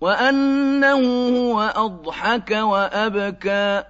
وَأَنَّهُ هُوَ أَضْحَكَ وَأَبْكَىٰ.